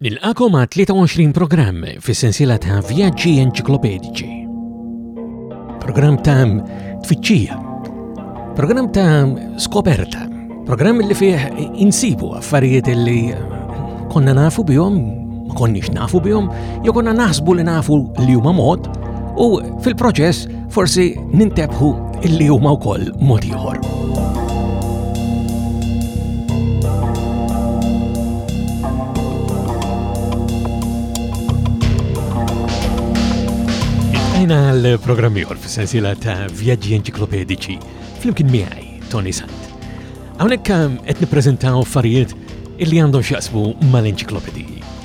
Nilqakom għal 23 programm fi sensiela ta' vjaġġi enċiklopedici. Programm ta' tfittxija, programm ta' skoperta, programm li fih insibu affarijiet li konna nafu bihom, ma konniex nafu bihom, jew konna naħsbu li nafu li huma mod, u fil-proċess Forsi nintebħu illi huma wkoll mod ieħor. Għajna l-programm ieħor fis-sensiela ta' vjaġġi enċiklopedici flimkien miegħi Tony Sant. Hawnhekk ehm, qed nippreżentaw affarijiet illi għandhom x'jaqsmu mal-enċiklopediji.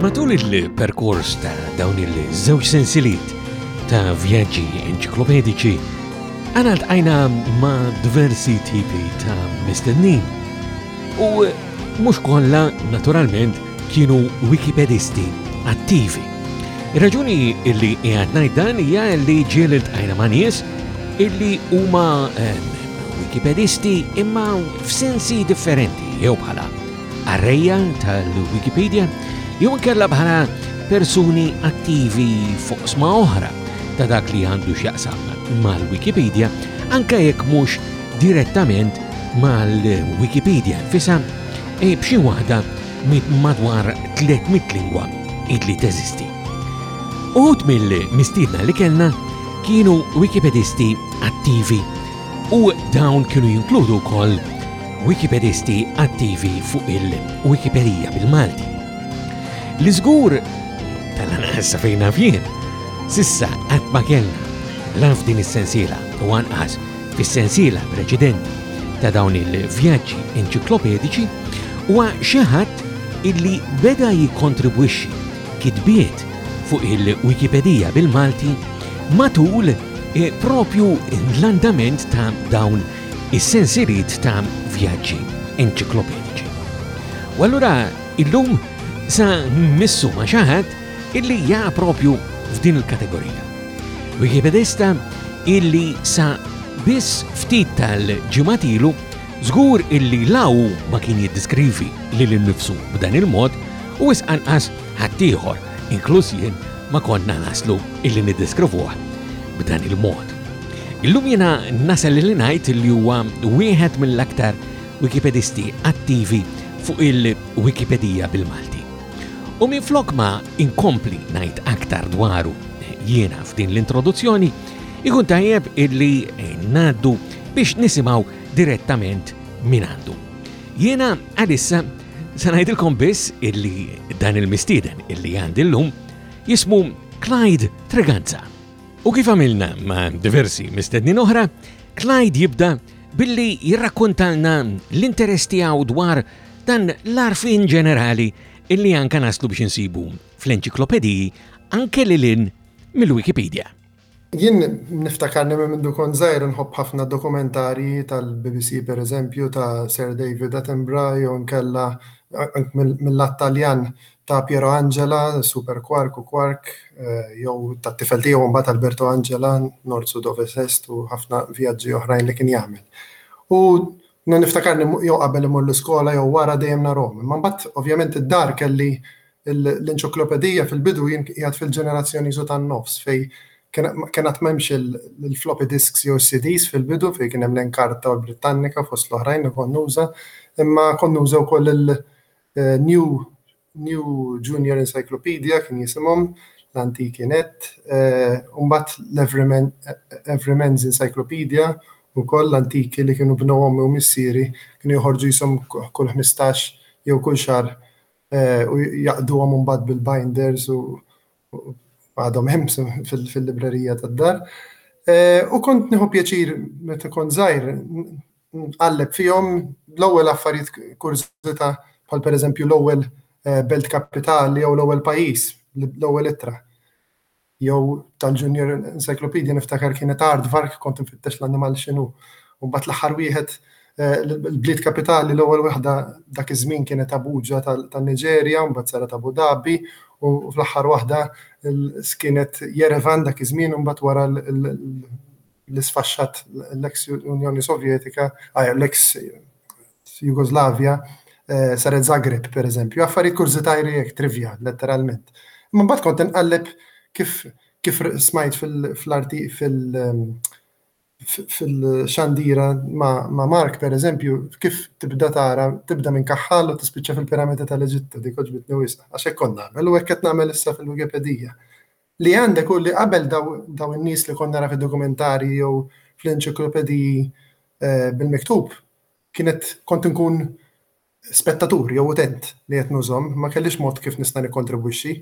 Matul il-perkors ta' dawn il-żewġ sensiliet ta' vjaġġi enċiklopedici, għana tqajna ma' diversi tipi ta' mistennin. U mux kolla, naturalment, kienu wikipedisti attivi. Il-raġuni illi jgħadnaj dan hija illi ġiel il-tqajna ma' nies illi huma eh, Wikipedisti imma f'sensi differenti jew bħala arreja tal-Wikipedia jew inkella bħala persuni attivi fuq sma oħra ta' dak li għandu x'jaqsam mal-Wikipedia anke jekk mhux direttament mal-Wikipedia nfisha e b'xi waħda madwar 300 lingwa idli teżisti. Uħud mill-mistiedna li kellna kienu Wikipedisti attivi u dawn kienu jinkludu wkoll Wikipedisti attivi fuq il-Wikipedija bil-Malti. Li żgur tal-anqas fejn nafjien, sissa qatt ma kellna la f'din is-sensiela u anqas fis-sensiela preċedenti ta' dawn il-vjaġġi enċiklopediċi huwa xi ħadd illi beda jikkontribwixxi kitbiet fuq il-Wikipedija bil-Malti matul E propju l-andament ta' dawn is-sensiriet ta' vjaġġi enċiklopediċi. U allura illum sa missu ma' xaħat illi ja propju f'din il-kategorija. Wikipedista illi sa biss ftit tal-ġimatilu Zgur illi law ma kien jiddiskrivi li l-nifsu b'dan il-mod u isqanqas ħaddieħor, inkluż jien ma konna naslu illi niddeskrivuh b'dan il-mod. Illum jiena nasel li ngħid li huwa wieħed mill-aktar Wikipedisti attivi fuq il-Wikipedija bil-Malti. U minn flok ma inkompli ngħid aktar dwaru jiena f'din l-introduzzjoni, ikun tajjeb illi ngħaddu biex nisimgħu direttament minn għandu. Jiena għalissa Se ngħidilkom biss illi dan il-mistieden illi għandi llum jismu Clyde Treganza. U kif għamilna ma' diversi mistednin oħra, Clyde jibda billi jirrakkontalna l-interess tiegħu dwar dan l-arfin ġenerali illi anka naslu biex insibu fl-enċiklopediji anke lilin mill-Wikipedia. Jien niftakarni minn mindu kont żgħir nħobb ħafna dokumentarji tal-BBC pereżempju ta' Sir David Attenborough jew inkella mill-lat Taljan ta' Piero Angela, Super Quark u Quark, jew tat-tifel tiegħu mbagħad Alberto Angela, Norsu dove s'est u ħafna vjaġġi oħrajn li kien jagħmel. U niftakarni jew qabel imur l-iskola jew wara dejjem narahom. Imma mbagħad ovvjament id-dar kelli L-inċiklopedija fil-bidu jien qiegħed fil-ġenerazzjoni isu tan-nofs fejn kien għad m'hemmx il-floppy disks jew is-CDs fil-bidu fejn kien hemm l-Enkarta u l-Britannica fost l-oħrajn li kont nuża, imma kont nuża wkoll il-New New Junior Encyclopedia kien jisimhom l-antiki net, u mbagħad l-Everyman's Encyclopedia wkoll l-antiki li kienu bnew ommi u missieri kienu joħorġu qishom kull ħmistax jew kull xahar Eh, u jaqduhom mbagħad bil-binders u għadhom hemm fil-librerija tad-dar. Eh, u kont nieħu pjaċir meta kont żgħir nqalleb fihom l-ewwel affarijiet kurżità bħal pereżempju l-ewwel eh, belt kapitali jew l-ewwel pajjiż, l-ewwel ittra. jew tal-Junior Encyclopedia niftakar kienet aardvark kont infittex l-annimal x'inhu. U mbagħad l-aħħar wieħed l-bliet kapitali l-ewwel waħda dak iż-żmien kienet Abuja tan-Niġerja, mbagħad saret Abu Dhabi u fl-aħħar waħda kienet Yerevan dak iż-żmien u mbagħad wara l-isfaxxat l-eks Unjoni Sovjetika, l-eks Jugoslavja, saret Zagreb per eżempju, affarijiet kurżità jrijek trivja, letteralment. Imma mbagħad kont inqalleb kif kif smajt fil-arti fil fil-xandira ma' Mark per eżempju, kif tibda tara, tibda minn kaħħal u tispiċċa fil-piramida tal-Eġittu, dik oġbitni wisq, għax hekk konna nagħmel u hekk qed nagħmel issa fil-Wikipedija. Li għandek hu li qabel dawn in-nies li kont nara fid-dokumentarji jew fl-enċiklopediji bil-miktub, kienet kont inkun spettatur jew utent li qed nużhom, ma kellix mod kif nista' nikkontribwixxi.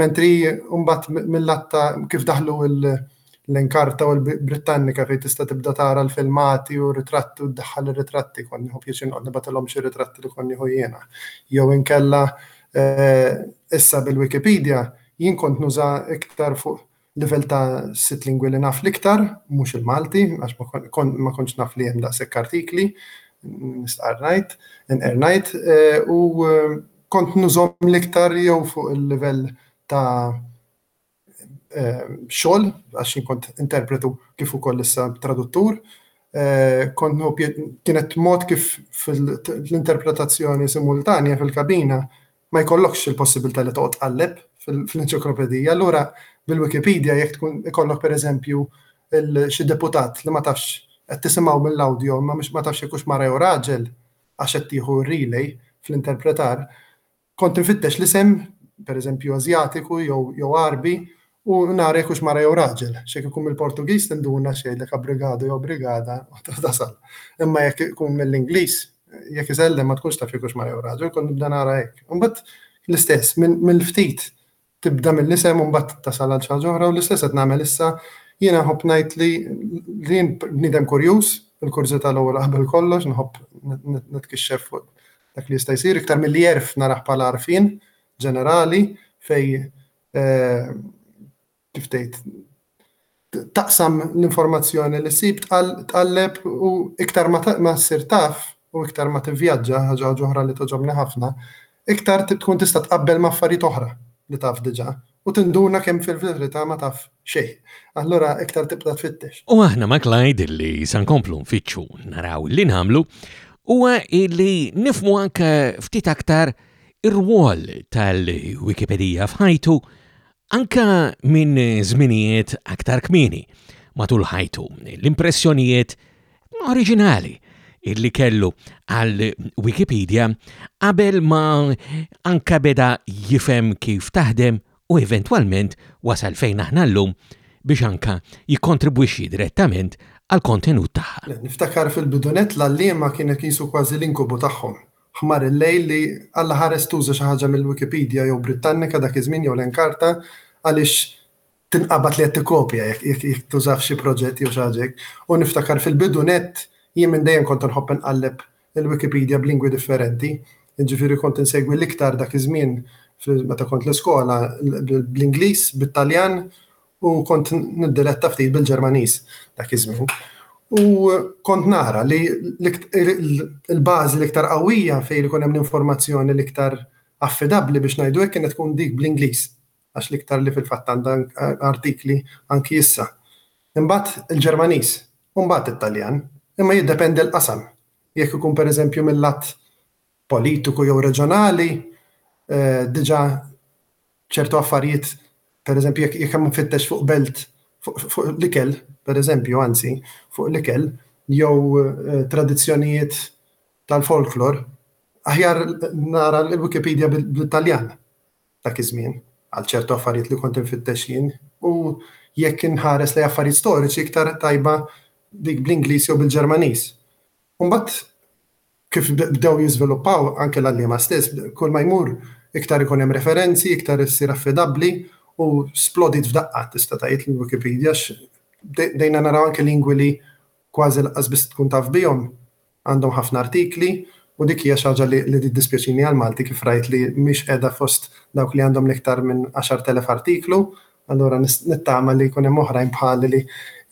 Mentri mbagħad mill-lat ta' kif daħlu l-Enkarta u l-Brittannika fejn tista' tibda tara l-filmati u r-ritratti u ddaħħal ir-ritratti kont nieħu pjaċir noqgħod nibgħatilhom xi ritratti li kont nieħu jiena. Jew inkella issa bil-Wikipedia Jien kont nuża iktar fuq livell ta' sitt lingwi li naf l-iktar, mhux il-Malti, għax ma kontx naf li hemm daqshekk artikli, nistqarr ngħid, inqer ngħid, u kont nużhom l-iktar jew fuq il-livell ta' xogħol, għax jien kont interpretu kif ukoll issa traduttur, kont kienet mod kif fl-interpretazzjoni simultanja fil-kabina ma jkollokx il-possibilità li toqgħod tqalleb fl-enċiklopedija, allura bil-Wikipedia jekk tkun ikollok pereżempju xi deputat li ma tafx qed tisimgħu mill-awdjo ma ma tafx jekk hux mara jew raġel għax qed tieħu r-relay fl-interpretar, kont infittex l-isem, pereżempju Ażjatiku jew jew Għarbi, U nara jekk hux mara jew raġel, x'jekk ikun mill-Portugiż tinduna x'jgħidlek abrigado jew brigada u tasal. Imma jekk ikun mill-Ingliż, jekk isellem ma tkunx taf jekk hux mara jew raġel, kont nibda nara hekk. Imbagħad l-istess, mill-ftit tibda mill-isem u mbagħad tasal għal xi ħaġa oħra u l-istess qed nagħmel issa jiena nħobb ngħid li jien bniedem kurjuż, il-kurżità l-ewwel qabel kollox, nħobb nitkixxef fuq dak li jista' jsir iktar milli jerf narah bħala għarfien ġenerali fej eh, kif tgħid taqsam l-informazzjoni li sib tqalleb u iktar ma ssir taf u iktar ma tivvjaġġa ħaġa ġoħra li toġobni ħafna, iktar tkun tista' tqabbel ma' affarijiet oħra li taf diġà u tinduna kemm fil-verità ma taf xejn. Allura iktar tibda tfittex. U aħna ma' Clyde li sankomplu nfittxu naraw li nagħmlu huwa li nifmu anke ftit aktar ir-rwol tal-Wikipedija f'ħajtu anke minn żminijiet aktar kmieni matul ħajtu, l-impressjonijiet oriġinali li kellu għall-Wikipedija qabel ma anke beda jifhem kif taħdem u eventwalment wasal fejn aħna llum biex anke jikkontribwixxi direttament għall-kontenut tagħha. Niftakar fil-bidunett l-għalliema kienet qisu kważi l-inkubu tagħhom Ħmar il-lejl li Alla ħares tuża xi ħaġa mill-Wikipedija jew Brittannika dak iż-żmien jew l-Enkarta għaliex tinqabad li qed tikkopja jekk tuża f'xi proġett jew xi ħaġa hekk. U niftakar fil-bidu nett jien minn dejjem kont inħobb inqalleb il-Wikipedija b'lingwi differenti. Jiġifieri kont insegwi l-iktar dak iż-żmien meta kont l-iskola bl-Ingliż, bit-Taljan u kont niddiletta ftit bil-Ġermaniż dak iż-żmien. U kont nara li l-bażi l-iktar qawwija fejn ikun hemm l-informazzjoni l-iktar affidabbli biex ngħidu hekk kienet tkun dik bl-Ingliż, għax l-iktar li fil-fatt għandha artikli anki issa. Imbagħad il-Ġermaniż, u mbagħad it-Taljan, imma jiddependi l-qasam. Jekk ikun pereżempju mill-lat politiku jew reġjonali, diġà ċertu affarijiet, per eżempju, jekk hemm fittex fuq belt fuq l-ikel, per eżempju, anzi, fuq l-ikel, jew eh, tradizzjonijiet tal-folklor, aħjar nara l-Wikipedia bl-Italjan ta' kizmin, għal ċertu affarijiet li kont infittex jien, u jekk inħares li affarijiet storiċi iktar tajba dik bl-Ingliż jew bil-Ġermaniż. Umbat, kif bdew jiżviluppaw anke l-għalliema stess, kull ma jmur iktar ikun hemm referenzi, iktar issir affidabbli u splodiet f'daqqa tista' tgħid l-Wikipedia għax bdejna naraw anke lingwi li kważi lanqas biss tkun taf bihom għandhom ħafna artikli u dik hija xi ħaġa li tiddispjaċini għal Malti kif rajt li mhix qiegħda fost dawk li għandhom l-iktar minn 10,000 artiklu, allura nittama li jkun hemm oħrajn bħali li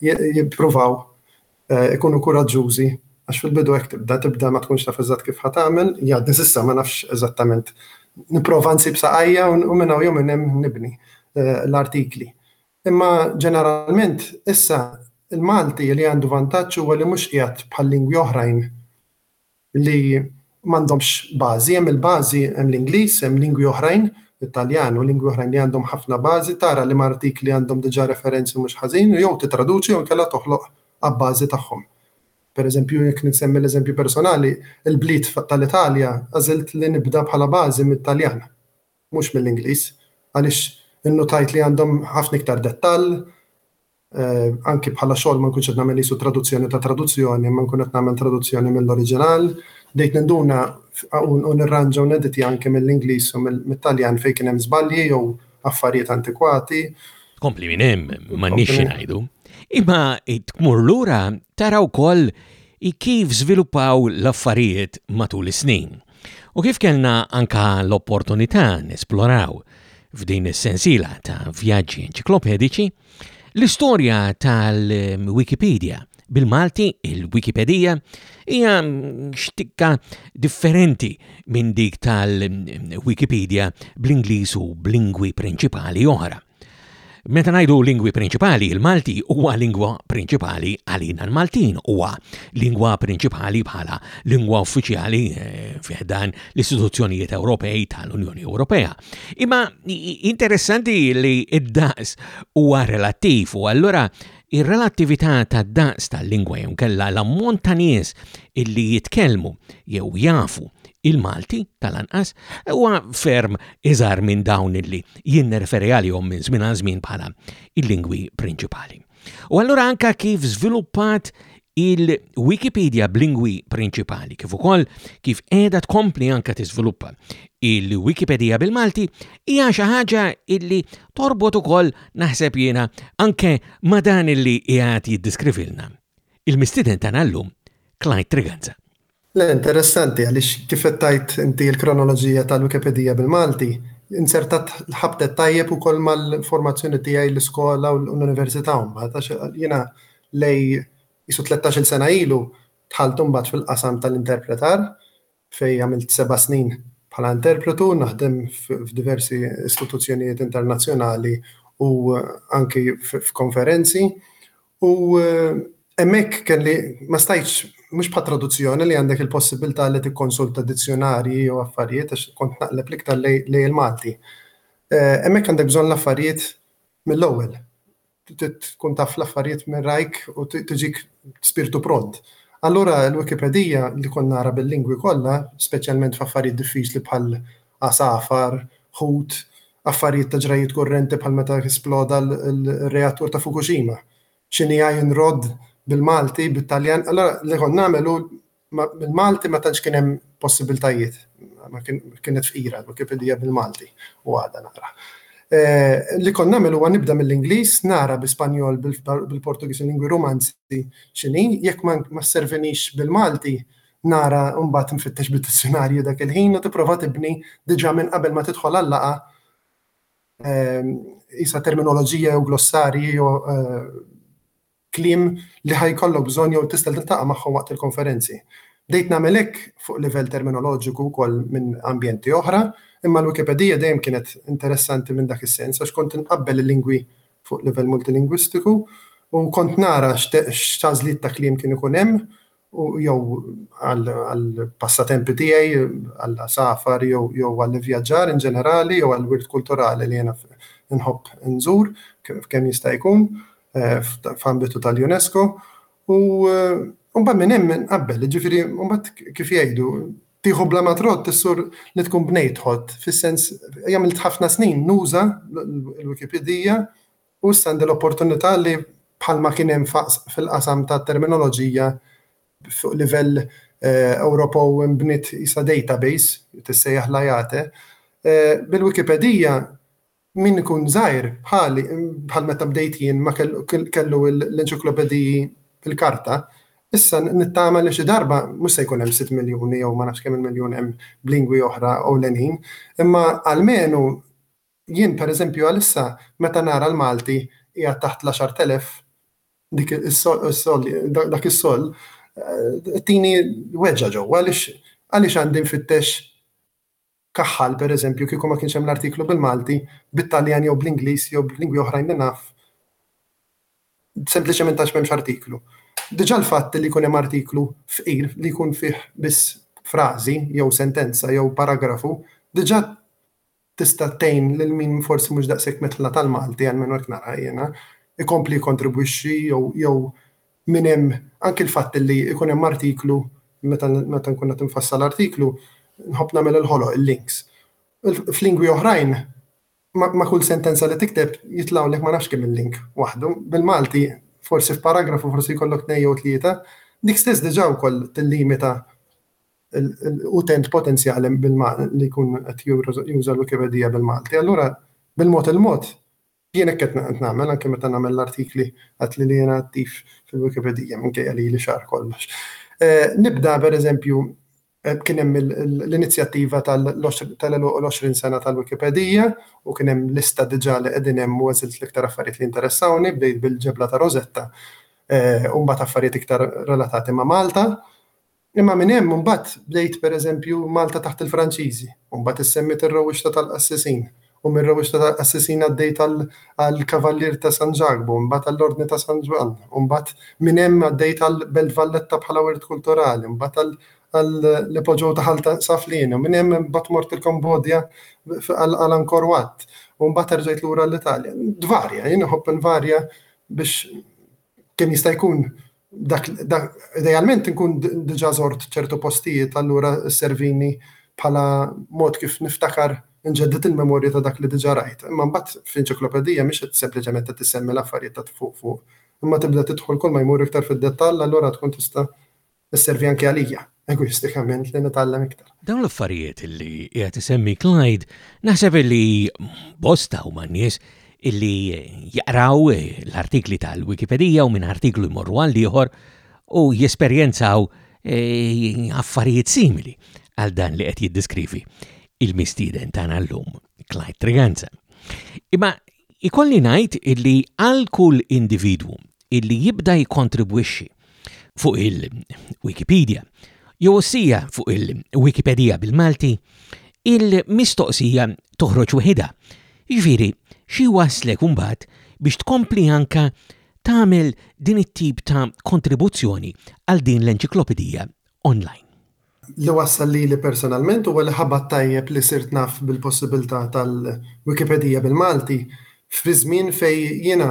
jippruvaw Ikunu kuraġġużi, għax fil-bidu hekk tibda, tibda ma tkunx taf eżatt kif ħa tagħmel, jgħaddi s'issa ma nafx eżattament, nipprova nsib saqajja u minn hawn jew minn hemm nibni l-artikli. Imma ġeneralment issa l-Malti li għandu vantaġġ huwa li mhux qiegħed bħal lingwi oħrajn li m'għandhomx bażi, hemm il-bażi, hemm l-Ingliż, hemm lingwi oħrajn, it-Taljan u lingwi oħrajn li għandhom ħafna bażi, tara liema artikli għandhom diġà referenzi mhux ħażin u jew tittraduċi jew inkella toħloq abbażi tagħhom. Pereżempju, jekk nsemmi l-eżempju personali, il-bliet tal-Italja għażilt li nibda bħala bażi mit-Taljan, mhux mill-Ingliż, għaliex innutajt li għandhom ħafna iktar dettall, Anki bħala xogħol ma nkunx qed nagħmel qisu traduzzjoni ta' traduzzjoni, imma nkun qed nagħmel traduzzjoni mill-oriġinal. Bdejt ninduna u nirranġa u neditja anke mill-Ingliż u mit-Taljan fejn kien hemm żbalji jew affarijiet antikwati. Tkompli minn hemm m'għandniex xi ngħidu. Imma tmur lura tara wkoll kif żviluppaw l-affarijiet matul is-snin. U kif kellna anka l-opportunità nesploraw f'din is-sensiela ta' vjaġġi enċiklopediċi, L-istorja tal-Wikipedia bil-Malti, il-Wikipedija, hija xtikka differenti minn dik tal-Wikipedia bl-Ingliż u b'lingwi prinċipali oħra. Meta ngħidu lingwi prinċipali, il-Malti huwa lingwa prinċipali għalina l-Maltin huwa lingwa prinċipali bħala lingwa uffiċjali eh, fiħdan l-istituzzjonijiet Ewropej tal-Unjoni Ewropea. Imma interessanti li id-daqs huwa relattiv u allura ir-relattività tad-daqs tal-lingwa jew kella l-ammont ta' nies illi jitkellmu jew jafu il-Malti tal-anqas huwa ferm iżar minn dawn illi jien nerferi għalihom minn żmien għal żmien bħala il-lingwi prinċipali. U allura anka kif żviluppat il-Wikipedia b'lingwi prinċipali, kif ukoll kif qiegħda tkompli anka tiżviluppa il-Wikipedia bil-Malti hija xi ħaġa illi torbot ukoll naħseb jiena anke ma' dan illi qiegħed jiddiskrivilna. Il-mistiden tagħna llum Clyde Triganza. Le, interessanti għaliex kif qed tgħid inti l-kronoloġija tal-Wikipedija bil-Malti inzertat ħabtet tajjeb ukoll mal-formazzjoni tiegħi l-iskola u l-università mbagħad għax jiena lej qisu tlettax-il sena ilu dħalt imbagħad fil-qasam tal-interpretar fejn għamilt seba' snin bħala interpretu naħdem f'diversi istituzzjonijiet internazzjonali u anki f'konferenzi U hemmhekk kelli ma stajtx mhux bħat traduzzjoni li għandek il-possibilità li tikkonsulta dizzjonarji jew affarijiet għax kont naqleb l-iktar lejn il-Malti. Eh, hemmhekk għandek bżonn l-affarijiet mill-ewwel. Tkun taf l-affarijiet minn rajk u tiġik spirtu pront. Allura l-Wikipedija li kont nara bil-lingwi kollha, speċjalment f'affarijiet diffiċli bħal għasafar, ħut, affarijiet ta' ġrajjiet kurrenti bħal meta sploda l-reattur ta' Fukushima. X'inhi iron rod bil-Malti, bit-Taljan, allura li kont nagħmel hu bil-Malti ma tantx kien hemm possibiltajiet, kienet fqira l-Wikipedija bil-Malti u għadha naqra. Li kont nagħmel huwa nibda mill-Ingliż, nara bi Spanjol, bil-Portugiż, il-lingwi Rumanzi x'inhi, jekk ma sservinix bil-Malti, Nara mbagħad nfittex bid-dizzjunarju dak il-ħin u tipprova tibni diġà minn qabel ma tidħol għal-laqgħa ehm, isa terminoloġija jew glossarji jew eh, kliem li ħajkollok bżonn jew tista' tiltaqa' magħhom waqt il-konferenzi. Dejt nagħmel hekk fuq livell terminoloġiku wkoll minn ambjenti oħra, imma l-Wikipedija dejjem kienet interessanti minn dak is-sens għax kont inqabbel il-lingwi fuq livell multilingwistiku u kont nara x'tażliet ta' kliem kien ikun hemm u jew għall-passatempi tiegħi, għall-għasafar jew għall-ivvjaġġar in ġenerali jew għall-wirt kulturali li jiena nħobb inżur kemm jista' jkun f'ambitu tal-UNESCO. U mbagħad minn hemm inqabbel, jiġifieri mbagħad kif jgħidu, tieħu bla ma trodd issur li tkun bnejt ħodd, fis-sens għamilt ħafna snin nuża l-Wikipedija U issa għandi l-opportunità li bħalma kien hemm faqs fil-qasam tat-terminoloġija fuq livell eh, Ewropew imbniet isa database, tissejjaħ l-ajate, eh, bil-Wikipedija min ikun żgħir bħali bħal meta bdejt jien ma kellu l-enċiklopediji fil-karta, issa nittama li xi darba mhux se jkun hemm 6 miljuni jew ma nafx kemm il-miljun hemm b'lingwi oħra u lenin, imma għalmenu Jien pereżempju għalissa meta nara l-Malti qiegħed taħt l-għaxart elef dik is-sold dak is-sold tini weġġa' ġewwa għaliex għaliex għandi nfittex kaħħal pereżempju kieku ma kienx hemm l-artiklu bil-Malti bit-Taljan jew bl-Ingliż jew b'lingwi oħrajn li naf sempliċement għax m'hemmx artiklu. Diġà l-fatt li jkun hemm artiklu fqir li jkun fih biss frażi jew sentenza jew paragrafu diġà tista' tgħin lil min forsi mhux daqshekk mitħla tal-Malti, almenu hekk naraha jiena, ikompli jikkontribwixxi jew jew minn hemm anki l-fatt li jkun hemm artiklu meta meta nkun qed infassal artiklu nħobb nagħmel il-ħoloq il-links. F'lingwi oħrajn ma' kull sentenza li tikteb jitlgħulek ma nafx kemm il-link waħdu. Bil-Malti forsi f'paragrafu forsi jkollok tnejn jew tlieta, dik stess diġà wkoll tillimita utent potenzjali li jkun qed juża l-Wikipedija bil-Malti. Allura bil-mod il-mod jien hekk qed nagħmel anke meta nagħmel l-artikli għad li jiena attiv fil-Wikipedija minkejja li li xahar kollox. Eh, nibda pereżempju eh, kien hemm l-inizjattiva tal-20 sena tal-Wikipedija u kien hemm lista diġà li qegħdin hemm u għażilt l-iktar affarijiet li interessawni bdejt bil-ġebla ta' Rosetta eh, u mbagħad affarijiet iktar relatati ma' Malta Imma minn hemm imbagħad bdejt pereżempju Malta taħt il-Franċiżi, u mbagħad issemmiet ir-rewwixta tal-qassisin, u mir-rewwixta tal-qassisin għaddejt għall-Kavallier ta' San Ġakbu, imbagħad għall-Ordni ta' San Ġwann, u mbagħad minn hemm għaddejt għall-Belt Valletta bħala Wirt Kulturali, imbagħad għall-Ipogeo ta' Ħal ta' Flieni, u minn hemm imbagħad mort il-Kambodja għal Angkor Wat, u mbagħad erġajt lura l-Italja. Tvarja, jien iħobb invarja biex kemm jista' jkun Idealment inkun diġà żort ċertu postijiet, allura sservini bħala mod kif niftakar inġedded il-memorja ta' dak li diġà rajt. Imma mbagħad fl-Inċiklopedija mhix qed sempliċement qed issemmi l-affarijiet ta' fuq fuq, imma tibda tidħol kulma jmur iktar fid-dettall allura tkun tista' sservi anke għalija. egoistikament li nitgħallem iktar. Dawn l-affarijiet li qiegħed isemmi Clyde naħseb li bosta huma nies illi jaqraw l-artikli tal-Wikipedija u minn artiklu jmorru għal ieħor u jesperjenzaw eh, affarijiet simili għal dan li qed jiddiskrivi il-mistieden tagħna llum Clyde Triganza. Imma Ikolli ngħid illi għal kull individwu illi jibda jikkontribwixxi fuq il-Wikipedia jew ossija fuq il-Wikipedija bil-Malti, il-mistoqsija toħroġ weħida. Jiġifieri xi waslek imbagħad biex tkompli anka tagħmel din it-tip ta' kontribuzzjoni għal din l-enċiklopedija online. Li wassal lili personalment huwa li ħabat tajjeb li sirt naf bil-possibilità tal-Wikipedija bil-Malti fi żmien fejn jiena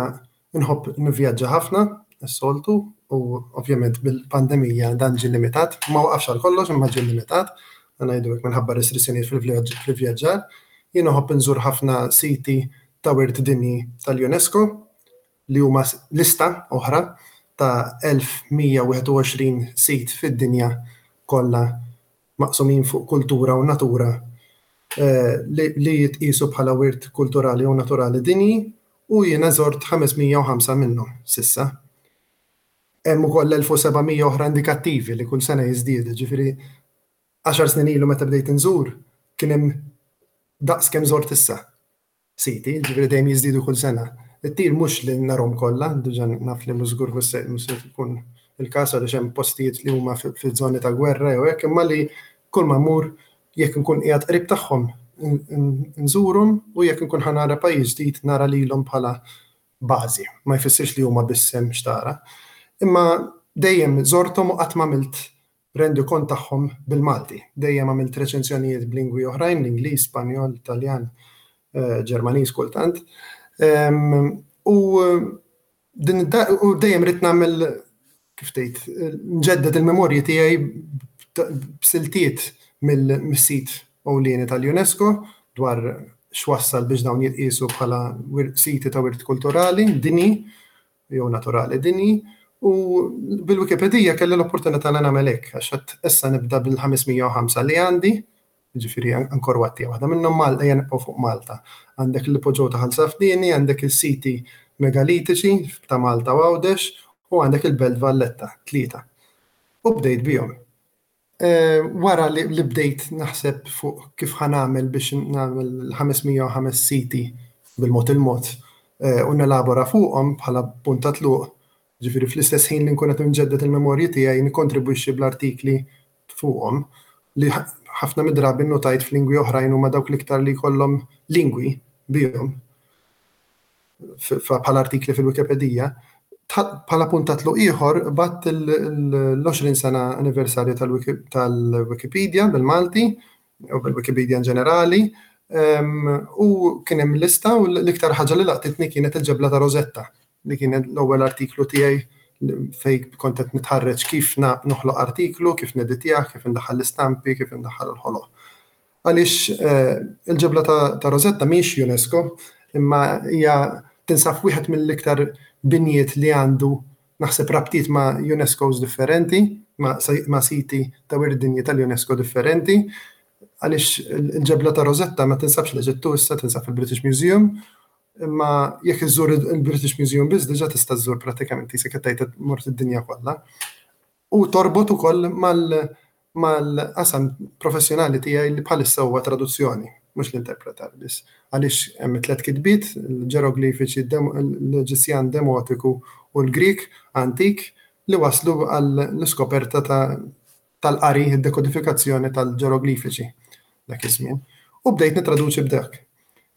nħobb nivvjaġġa ħafna, is-soltu, u ovvjament bil-pandemija dan ġie limitat, ma waqafx għal kollox imma ġie limitat, u ngħidu hekk minħabba restrizzjonijiet fl-ivvjaġġar. Jien nħobb inżur ħafna siti ta' wirt dinji tal-UNESCO, li huma lista oħra ta' 1,121 sit fid-dinja kollha maqsumin fuq kultura u natura li jitqiesu bħala wirt kulturali jew naturali dinji u jiena żort 505 minnhom s'issa. Hemm ukoll 1,700 oħra indikattivi li kull sena jiżdiedu, jiġifieri għaxar snin ilu meta bdejt inżur kien hemm daqs kemm żort issa. siti, jiġifieri dejjem jiżdiedu kull sena. It-tir mhux li narhom kollha, diġà naf li mhux żgur mhux se jkun il-każ għaliex hemm postijiet li huma fi żoni ta' gwerra jew hekk, imma li kull ma mmur jekk nkun qiegħed qrib tagħhom nżurhom u jekk nkun ħa nara pajjiż ġdid nara lilhom bħala bażi. Ma jfissirx li huma biss hemm x'tara. Imma dejjem żorthom u qatt m'għamilt rendikont tagħhom bil-Malti. Dejjem għamilt reċensjonijiet b'lingwi oħrajn, l-Ingliż, Spanjol, Taljan, Ġermaniż kultant. U dejjem rrid nagħmel kif tgħid, nġedded il-memorji tiegħi b'siltiet mill-sit ewlieni tal-UNESCO dwar x'wassal biex dawn jitqiesu bħala siti ta' wirt kulturali dinji jew naturali dinji, u bil-Wikipedija kelli l-opportunità li nagħmel hekk, għax qed issa nibda bil-505 li għandi, ġifieri ankor wattija waħda minnhom Malta hija nibqgħu fuq Malta. Għandek l-ipoġew ta' Ħal Safdini, għandek is-siti megalitiċi ta' Malta u Għawdex, u għandek il-Belt Valletta, tlieta. U bdejt bihom. Wara li bdejt naħseb fuq kif ħa nagħmel biex nagħmel 505 siti bil-mod il-mod u nelabora fuqhom bħala punt ta' tluq, ġifieri fl-istess ħin li nkun qed inġedded il-memorji tiegħi nikkontribwixxi bl-artikli fuqhom li ħafna mid-drabi nnutajt f'lingwi oħrajn huma dawk l-iktar li jkollhom lingwi bihom. bħala artikli fil-Wikipedija, bħala punta tluq ieħor bat l-20 sena anniversarju tal-Wikipedia bil-Malti u bil-Wikipedia in ġenerali u kien hemm lista u l-iktar ħaġa li laqtitni kienet il-ġebla ta' Rosetta li kienet l-ewwel artiklu tiegħi fej kont qed nitħarreġ kif noħloq artiklu, kif neditjah, kif indaħħal l-istampi, kif indaħħal il-ħoloq. għaliex il-ġebla ta' Rosetta mhijiex UNESCO, imma hija tinsab wieħed mill-iktar binjiet li għandu naħseb rabtiet ma' UNESCOs differenti, ma' siti ta' wirt dinji tal-UNESCO differenti, għaliex il-ġebla ta' Rosetta ma tinsabx l-Eġittu issa tinsab fil-British Museum, imma jekk iżżur il-British Museum biss diġà tista' żżur prattikament isek qed tgħid mort id-dinja kollha. U torbot ukoll mal-qasam professjonali tiegħi li bħalissa huwa traduzzjoni, mhux l-interpretar biss. Għaliex hemm it-tliet kitbiet, l-ġeroglifiċi, l-Eġizzjan demotiku u l-Grieg antik li wasslu għall-iskoperta tal-qari, id-dekodifikazzjoni tal-ġeroglifiċi dak iż-żmien. U bdejt nittraduċi b'dak.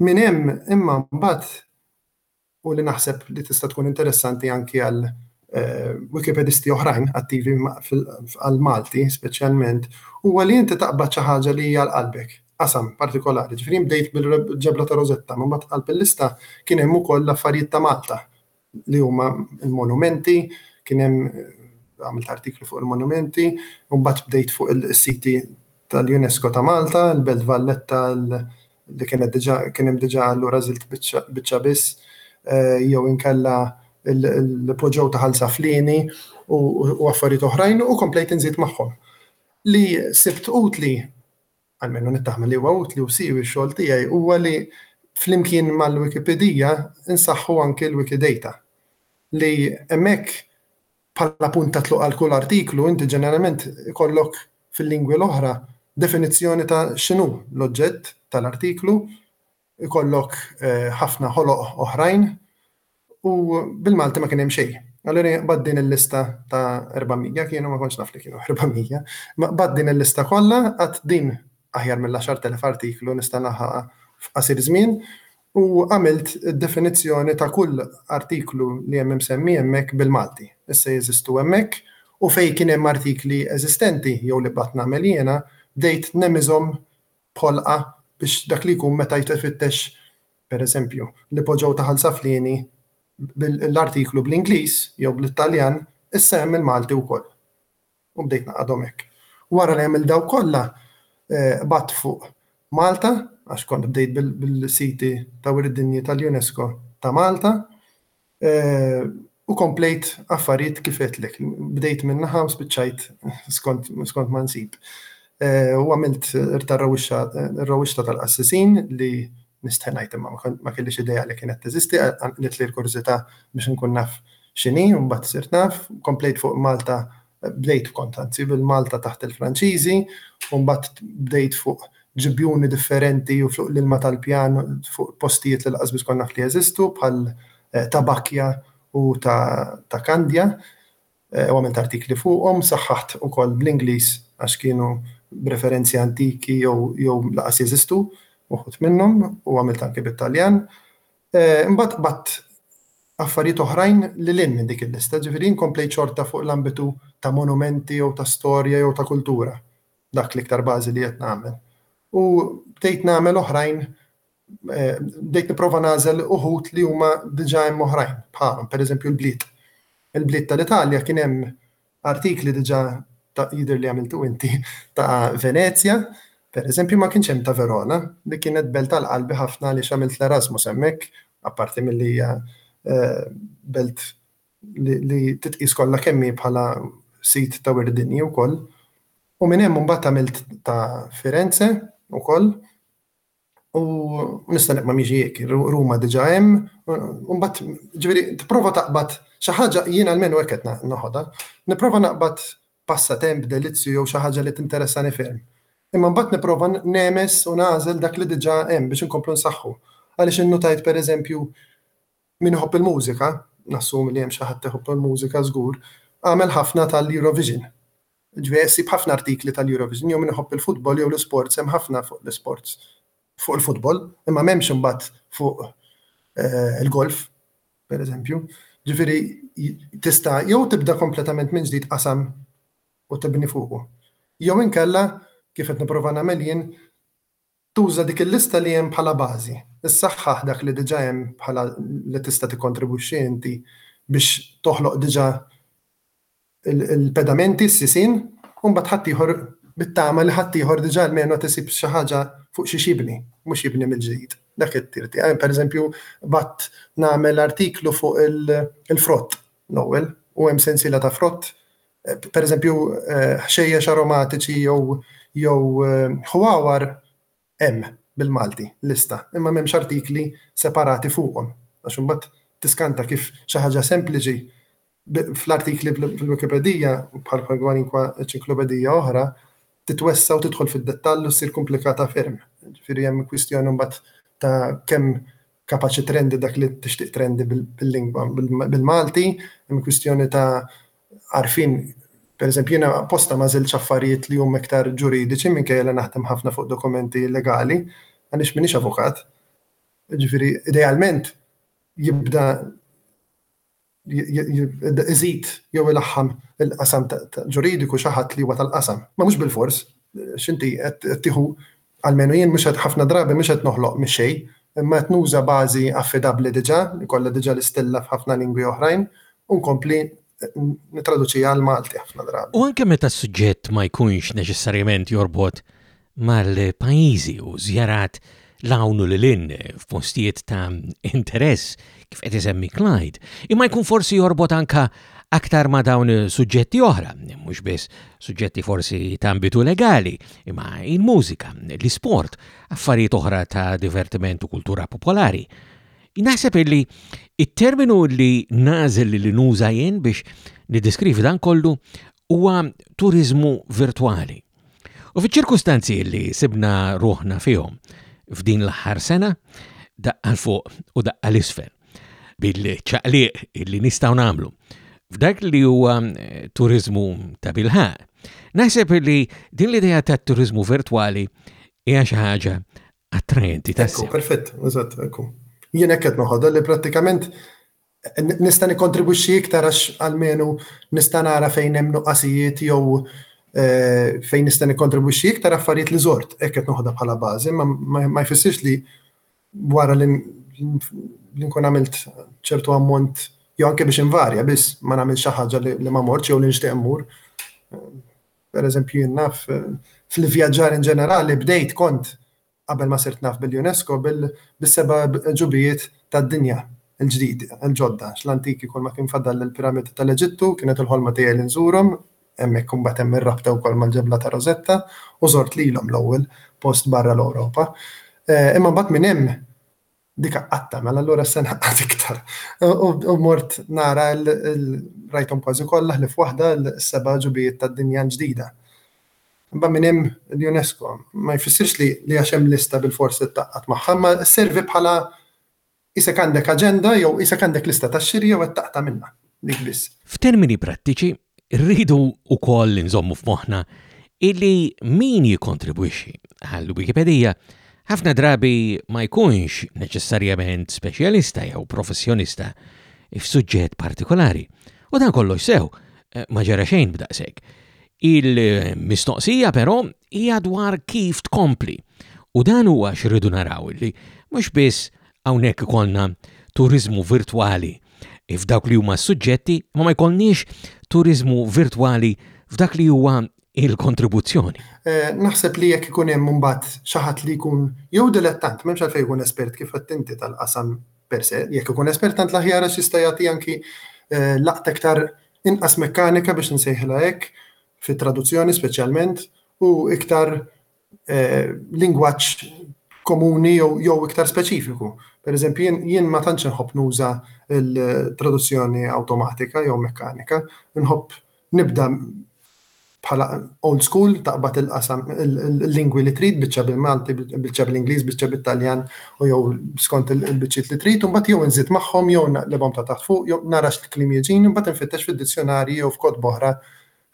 Minn hemm imma mbagħad u li naħseb li tista' tkun interessanti anki għal Wikipedisti oħrajn attivi għal Malti speċjalment, huwa li inti taqbad xi ħaġa li hija l-qalbek, qasam partikolari. Ġifieri bdejt bil-ġebla ta' Rosetta, ma mbagħad qalb il-lista kien hemm ukoll l-affarijiet ta' Malta li huma l-monumenti, kien hemm għamilt artiklu fuq il-monumenti, u mbagħad bdejt fuq il-siti tal-UNESCO ta' Malta, il-Belt Valletta, li kienet diġà kien hemm diġà allura żilt biċċa biss eh, jew inkella l-poġġew ta' ħalsa flini u affarijiet oħrajn u komplejt inżid magħhom. Li sibt utli, għalmenu nittaħma li huwa utli u siwi xogħol tiegħi huwa li flimkien mal-Wikipedia insaħħu anke l-Wikidata li hemmhekk Bħala punt ta' tluq għal kull artiklu, inti ġeneralment ikollok fil-lingwi l-oħra definizzjoni ta' x'inhu l-oġġett tal-artiklu, ikollok ħafna ħoloq oħrajn u bil-Malti ma kien hemm xejn. Allura jien qbadt din il-lista ta' 400, kienu ma kontx naf li kienu 400, ma qbadt din il-lista kollha għad din aħjar mill-10,000 artiklu nista' nlaħħaqha f'qasir żmien U għamilt definizzjoni ta' kull artiklu li hemm imsemmi hemmhekk bil-Malti. Issa jeżistu hemmhekk u fejn kien hemm artikli eżistenti jew li qbadt nagħmel jiena, bdejt nemiżhom b'ħolqa biex dak li jkun meta jfittex, pereżempju, li poġġew ta' Ħal-Saflieni l-artiklu bl-Ingliż jew bl-Italjan, issa hemm il-Malti wkoll. u bdejt naqadhom hekk. Wara li għamilt daw kollha qbadt fuq Malta għax kont bdejt bil-siti ta' Wirid Dinji tal-UNESCO ta' Malta u komplejt affarijiet kif għedtlek. Bdejt minn naħa u spiċċajt skont ma nsib. U għamilt irta r-rawixta tal-qassisin li nistħen ngħid imma ma kellix idea li kienet teżisti, għanqlet li l-kurżità biex nkun naf x'inhi, mbagħad sirt naf, komplejt fuq Malta, bdejt kont anzi bil-Malta taħt il-Franċiżi, u mbagħad bdejt fuq ġibjuni differenti u fuq l-ilma tal-pjan fuq postijiet li laqas biss kont naf li jeżistu bħal eh, ta' Bakja u ta' Kandja eh, u għamilt artikli fuqhom, saħħaħt ukoll bl-Ingliż għax kienu b'referenzi antiki jew laqas jeżistu uħut minnhom u għamilt anke bit-Taljan. Imbagħad qbadt affarijiet oħrajn lil hinn minn dik il-lista, ġifieri jien komplejt xorta fuq l-ambitu ta' monumenti jew ta' storja jew ta' kultura, dak l-iktar bażi li qed nagħmel. U bdejt nagħmel oħrajn, bdejt nipprova nagħżel uħud li huma diġà hemm oħrajn bħalhom, pereżempju l-bliet. Il-bliet tal-Italja kien hemm Artikli diġà jidher li għamiltu inti ta' Venezja, pereżempju, ma kienx hemm ta' Verona, li kienet belt għal qalbi ħafna għaliex għamilt l-Erasmus hemmhekk, apparti milli hija belt li titqies kollha kemm hi bħala sit ta' wirt dinji wkoll. U minn hemm imbagħad għamilt ta' Firenze wkoll, U nistanek ma miġi jek, Ruma diġa hemm, u mbagħad ġifieri tipprova taqbad xi ħaġa jien almenu hekk qed noħodha, nipprova naqbad passatemp, delizzju jew xi ħaġa li tinteressani ferm. Imma mbagħad nipprova nemes u nagħżel dak li diġa hemm biex inkomplu nsaħħu. Għaliex innutajt pereżempju min iħobb il-mużika, nassumi li hemm xi ħadd iħobb il-mużika żgur, għamel ħafna tal-Eurovision. Ġifieri ssib ħafna artikli tal-Eurovision jew min iħobb il-futbol jew l-isports hemm ħafna fuq l-isports. Fuq il-futbol, imma m'hemmx imbagħad fuq il-golf, pereżempju. Ġifieri tista' jew tibda kompletament minn ġdid qasam u tibni fuqu. Jew inkella, kif qed nipprova nagħmel jien, Tuża dik il-lista li hemm bħala bażi. Issaħħaħ dak li diġà hemm bħala li tista' tikkontribwixxi inti biex toħloq diġà il-pedamenti, s-sisien, u mbagħad ħaddieħor bit-tama li ħaddieħor diġà almenu qed isib xi ħaġa fuq xiex jibni, mhux jibni mill-ġdid. Dak qed tirti. Jien pereżempju bgħadt nagħmel artiklu fuq il-frott l-ewwel u hemm sensiela ta' frott Pereżempju, ħxejjex aromatiċi jew jew ħwawar hemm bil-Malti, lista, imma m'hemmx artikli separati fuqhom, għax imbagħad tiskanta kif xi ħaġa sempliċi fl-artikli fil-Wikipedija, bħal kwalinkwa eċiklopedija oħra, titwessa' u tidħol fid-dettall u ssir komplikata ferm. Ġifieri hemm kwistjoni mbagħad ta' kemm kapaċi trendi dak li tixtieq trendi bil-lingwa bil-Malti, hemm kwistjoni ta' għarfien pereżempju jiena apposta ma żiltx affarijiet li huma iktar ġuridiċi minkejja li naħdem ħafna fuq dokumenti legali għaliex m'iniex avukat. Ġifieri idealment jibda iżid jew ilaħħam il-qasam ġuridiku xi ħadd li huwa tal-qasam. Ma mhux bil-fors, x'inti qed tieħu Almenu jien mhux qed ħafna drabi mhux qed noħloq mix-xejn, imma qed nuża bażi affidabbli diġà, li kollha diġà l-istilla f'ħafna lingwi oħrajn, u nkompli nittraduċiha għall-Malti ħafna drabi. U anke meta s-suġġett ma jkunx neċessarjament jorbot mal-pajjiżi u żjarat 'l hawn u lil hinn f'postijiet ta' interess kif qed isemmi Clyde, imma jkun forsi jorbot anka aktar ma' dawn suġġetti oħra, mhux biss suġġetti forsi ta' ambitu legali, imma il-mużika, l-isport, affarijiet oħra ta' divertiment u kultura popolari. Naħseb illi it-terminu li nażel li nuża jien biex niddeskrivi dan kollu huwa turiżmu virtwali. U fiċ-ċirkustanzi li sibna ruħna fihom f'din l-aħħar sena, daqqa l-fuq u daqqa l-isfel, bil-ċaqliq li nistgħu nagħmlu f'dak li huwa eh, turiżmu ta' bilħaq. Naħseb li din l-idea ta' turiżmu virtwali hija xi ħaġa attrajenti ta' Perfett, eżatt, ekku. Jien hekk qed noħodha li prattikament Nista' nikkontribwixxi iktar għax almenu nista' nara fejn hemm nuqqasijiet jew fejn nista' nikkontribwixxi iktar affarijiet li żort, hekk qed noħodha bħala bażi, ma jfissirx li wara li nkun għamilt ċertu ammont jew anke biex invarja biss ma nagħmel xi ħaġa li ma mortx jew li nixtieq mmur. Pereżempju jien naf fl-ivvjaġġar in ġenerali bdejt kont qabel ma sirt naf bil-UNESCO, bis-seba' għeġubijiet tad-dinja, il-ġdid, il-ġodda, għax l-antiki kulma kien fadal l-piramidi tal-Eġittu, kienet il-ħolma tiegħi li nżurhom, hemmhekk imbagħad hemm ir-rabta wkoll mal-Ġebla ta' Rosetta, u żort lilhom l-ewwel post barra l-Ewropa. Imma mbagħad minn hemm Dika qatta, mela allura se naqgħad iktar. U mort nara rajthom kważi kollha ħlif waħda l-seba' ġubijiet tad-dinja l-ġdida. Imma minn hemm l-UNESCO ma jfissirx li għax hemm lista bilfors se tgħaqqad magħha, imma sservi bħala qisek għandek aġenda jew qisek għandek lista tax-xiri jew qed taqta' minnha. Dik biss. F'termini prattiċi, Rridu wkoll nżommu f'moħħna illi min jikkontribwixxi għall-Wikipedija ħafna drabi ma jkunx neċessarjament speċjalista jew professjonista f'suġġett partikolari. U dan kollox sew, eh, ma ġara xejn b'daqshekk. Il-mistoqsija però hija dwar kif tkompli. U dan huwa x'irridu naraw li mhux biss Hawnhekk ikollna turiżmu virtwali f'dawk li huma s-suġġetti, ma ma jkollniex turiżmu virtwali f'dak li huwa il-kontribuzzjoni. Eh, naħseb li jekk ikun hemm imbagħad xi ħadd li jkun jew dilettant, m'hemmx għalfejn jkun espert kif qed inti tal-qasam per se, jekk ikun espert tant l-aħjar għax jista' jagħti anki eh, laqt iktar inqas mekkanika biex nsejħilha hekk fit-traduzzjoni speċjalment u iktar lingwaġġ komuni jew iktar speċifiku. Per eżempju, jien ma tantx inħobb nuża l-traduzzjoni awtomatika jew mekkanika, inħobb nibda bħala old school taqbad il-qasam il-lingwi li trid biċċa bil-Malti, biċċa bl-Ingliż, biċċa bit-Taljan u jew skont il-biċċiet li trid, imbagħad jew inżid magħhom jew naqlibhom ta' taħt fuq, jew nara x'kliem jiġini, imbagħad infittex fid-dizzjonarji jew f'kotba oħra